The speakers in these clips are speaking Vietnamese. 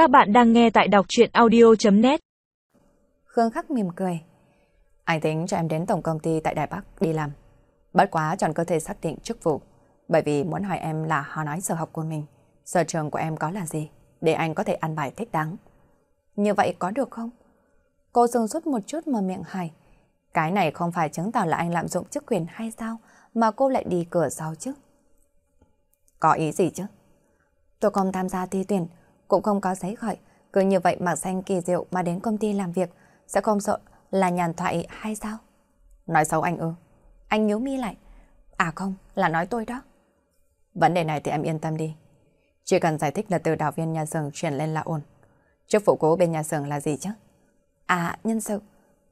Các bạn đang nghe tại đọc chuyện audio.net Khương Khắc mỉm cười. Anh tính cho em đến tổng công ty tại Đài Bắc đi làm. Bất quá chọn cơ thể xác định chức vụ. Bởi vì muốn hỏi em là họ nói sở học của mình. Sở trường của em có là gì? Để anh có thể ăn bài thích đáng. Như vậy có được không? Cô dừng suốt một chút mà miệng hài Cái này không phải chứng tỏ là anh lạm dụng chức quyền hay sao? Mà cô lại đi cửa sau chứ? Có ý gì chứ? Tôi không tham gia thi tuyển, cũng không có giấy gọi. Cứ như vậy mặc xanh kỳ diệu mà đến công ty làm việc, sẽ không sợ là nhàn thoại hay sao? Nói xấu anh ư? Anh nhíu mi lại. À không, là nói tôi đó. Vấn đề này thì em yên tâm đi. Chỉ cần giải thích là từ đạo viên nhà xưởng chuyển lên là ổn. Chức vụ cố bên nhà xưởng là gì chứ? À, nhân sự.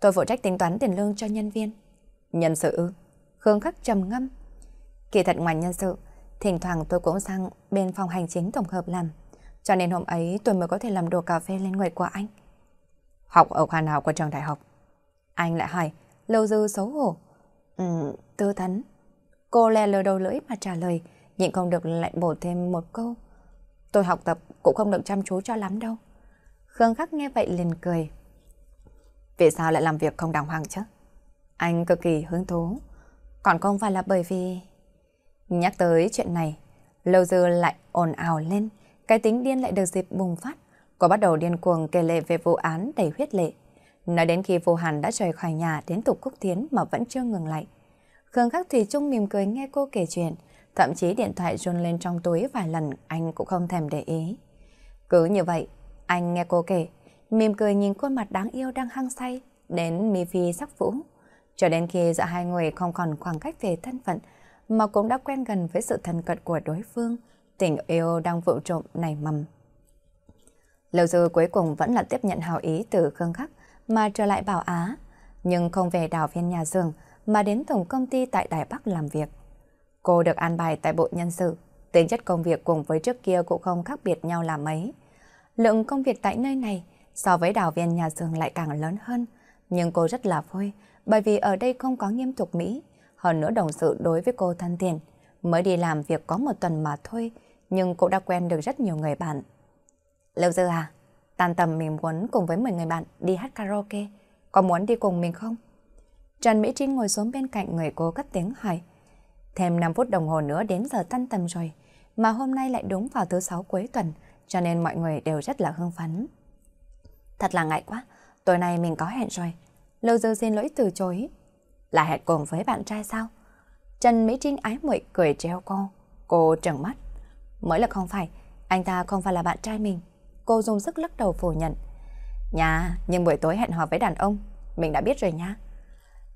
Tôi phụ trách tính toán tiền lương cho nhân viên. Nhân sự ư? Khương khắc trầm ngâm. Kỳ thật ngoài nhân sự, thỉnh thoảng tôi cũng sang bên phòng hành chính tổng hợp làm. Cho nên hôm ấy tôi mới có thể làm đồ cà phê lên người của anh. Học ở khoa nào của trường đại học? Anh lại hỏi, lâu dư xấu hổ. Ừ, tư thấn. Cô lè lờ đầu lưỡi mà trả lời, nhịn không được lại bổ thêm một câu. Tôi học tập cũng không được chăm chú cho lắm đâu. Khương Khắc nghe vậy liền cười. Vì sao lại làm việc không đàng hoàng chứ? Anh cực kỳ hứng thú. Còn không phải là bởi vì... Nhắc tới chuyện này, lâu dư lại ồn ào lên, cái tính điên lại được dịp bùng phát. Cô bắt đầu điên cuồng kể lệ về vụ án đầy huyết lệ. Nói đến khi vô hàn đã rời khỏi nhà đến tục cúc tiến mà vẫn chưa ngừng lại. Khương Khắc Thủy Trung mỉm cười nghe cô kể chuyện, thậm chí điện thoại run lên trong túi vài lần anh cũng không thèm để ý. Cứ như vậy, anh nghe cô kể, mỉm cười nhìn khuôn mặt đáng yêu đang hăng say, đến mi phi sắc vũ. Cho đến khi giữa hai người không còn khoảng cách về thân phận, mà cũng đã quen gần với sự thân cận của đối phương, tình yêu đang vụ trộm nảy mầm. Lâu dư cuối cùng vẫn là tiếp nhận hào ý từ Khương Khắc mà trở lại Bảo Á, nhưng không về đảo viên nhà giường mà đến tổng công ty tại Đài Bắc làm việc. Cô được an bài tại bộ nhân sự, tính chất công việc cùng với trước kia cũng không khác biệt nhau là mấy. Lượng công việc tại nơi này so với đảo viên nhà giường lại càng lớn hơn, nhưng cô rất là vui bởi vì ở đây không có nghiêm túc Mỹ, hơn nữa đồng sự đối với cô thân thiện. Mới đi làm việc có một tuần mà thôi, nhưng cô đã quen được rất nhiều người bạn. Lâu giờ à, tan tầm mình muốn cùng với 10 người bạn đi hát karaoke, có muốn đi cùng mình không? Trần Mỹ Trinh ngồi xuống bên cạnh người cô cất tiếng hỏi. Thêm 5 phút đồng hồ nữa đến giờ tan tầm rồi, mà hôm nay lại đúng vào thứ sáu cuối tuần, cho nên mọi người đều rất là hưng phấn. Thật là ngại quá, tối nay mình có hẹn rồi. Lâu giờ xin lỗi từ chối. Là hẹn cùng với bạn trai sao? Trần Mỹ Trinh ái muội cười treo cô. Cô trợn mắt. Mới là không phải, anh ta không phải là bạn trai mình. Cô dùng sức lắc đầu phủ nhận. Nhà, nhưng buổi tối hẹn hò với đàn ông, mình đã biết rồi nha.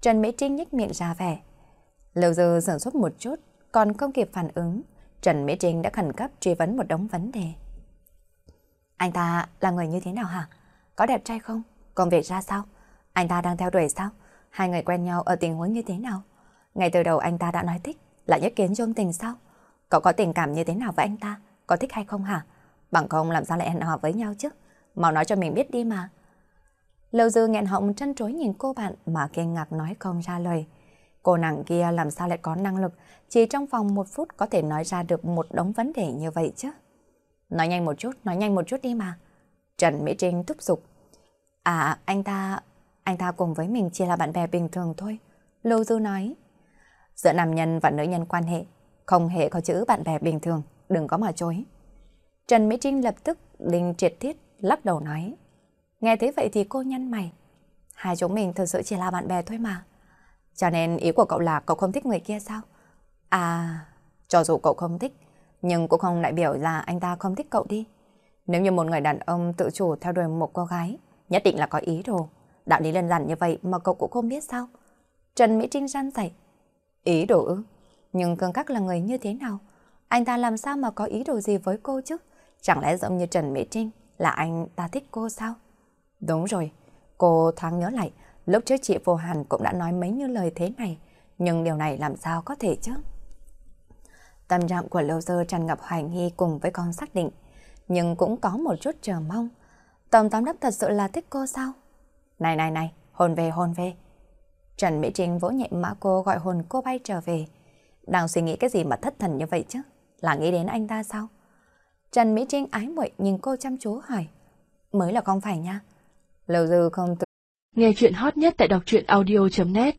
Trần Mỹ Trinh nhếch miệng ra vẻ. Lâu dư sửng sốt một chút, còn không kịp phản ứng. Trần Mỹ Trinh đã khẩn cấp truy vấn một đống vấn đề. Anh ta là người như thế nào hả? Có đẹp trai không? Công việc ra sao? Anh ta đang theo đuổi sao? Hai người quen nhau ở tình huống như thế nào? Ngay từ đầu anh ta đã nói thích, là nhất kiến chung tình sao? Cậu có tình cảm như thế nào với anh ta? Có thích hay không hả? Bằng không làm sao lại hẹn hò với nhau chứ? Mau nói cho mình biết đi mà. Lâu dư nghẹn họng chân trối nhìn cô bạn mà kinh ngạc nói không ra lời. Cô nàng kia làm sao lại có năng lực chỉ trong vòng một phút có thể nói ra được một đống vấn đề như vậy chứ? Nói nhanh một chút, nói nhanh một chút đi mà. Trần Mỹ Trinh thúc giục. À, anh ta... Anh ta cùng với mình chỉ là bạn bè bình thường thôi. Lâu dư nói. Giữa nam nhân và nữ nhân quan hệ, không hề có chữ bạn bè bình thường, đừng có mà chối. Trần Mỹ Trinh lập tức đình triệt thiết lắc đầu nói. Nghe thế vậy thì cô nhăn mày. Hai chúng mình thực sự chỉ là bạn bè thôi mà. Cho nên ý của cậu là cậu không thích người kia sao? À, cho dù cậu không thích, nhưng cũng không đại biểu là anh ta không thích cậu đi. Nếu như một người đàn ông tự chủ theo đuổi một cô gái, nhất định là có ý đồ. Đạo lý đơn giản như vậy mà cậu cũng không biết sao? Trần Mỹ Trinh răn dậy. Ý đồ ư? Nhưng Cương Các là người như thế nào? Anh ta làm sao mà có ý đồ gì với cô chứ? Chẳng lẽ giống như Trần Mỹ Trinh là anh ta thích cô sao? Đúng rồi, cô thoáng nhớ lại, lúc trước chị Vô Hàn cũng đã nói mấy như lời thế này, nhưng điều này làm sao có thể chứ? Tâm trạng của Lâu Dơ tràn ngập hoài nghi cùng với con xác định, nhưng cũng có một chút chờ mong. Tổng giám đốc thật sự là thích cô sao? Này này này, hồn về hồn về. Trần Mỹ Trinh vỗ nhẹ mã cô gọi hồn cô bay trở về. Đang suy nghĩ cái gì mà thất thần như vậy chứ? Là nghĩ đến anh ta sao? Trần Mỹ Trinh ái muội nhìn cô chăm chú hỏi. mới là không phải nha. Lâu dư không tự... Nghe chuyện hot nhất tại đọc truyện audio.net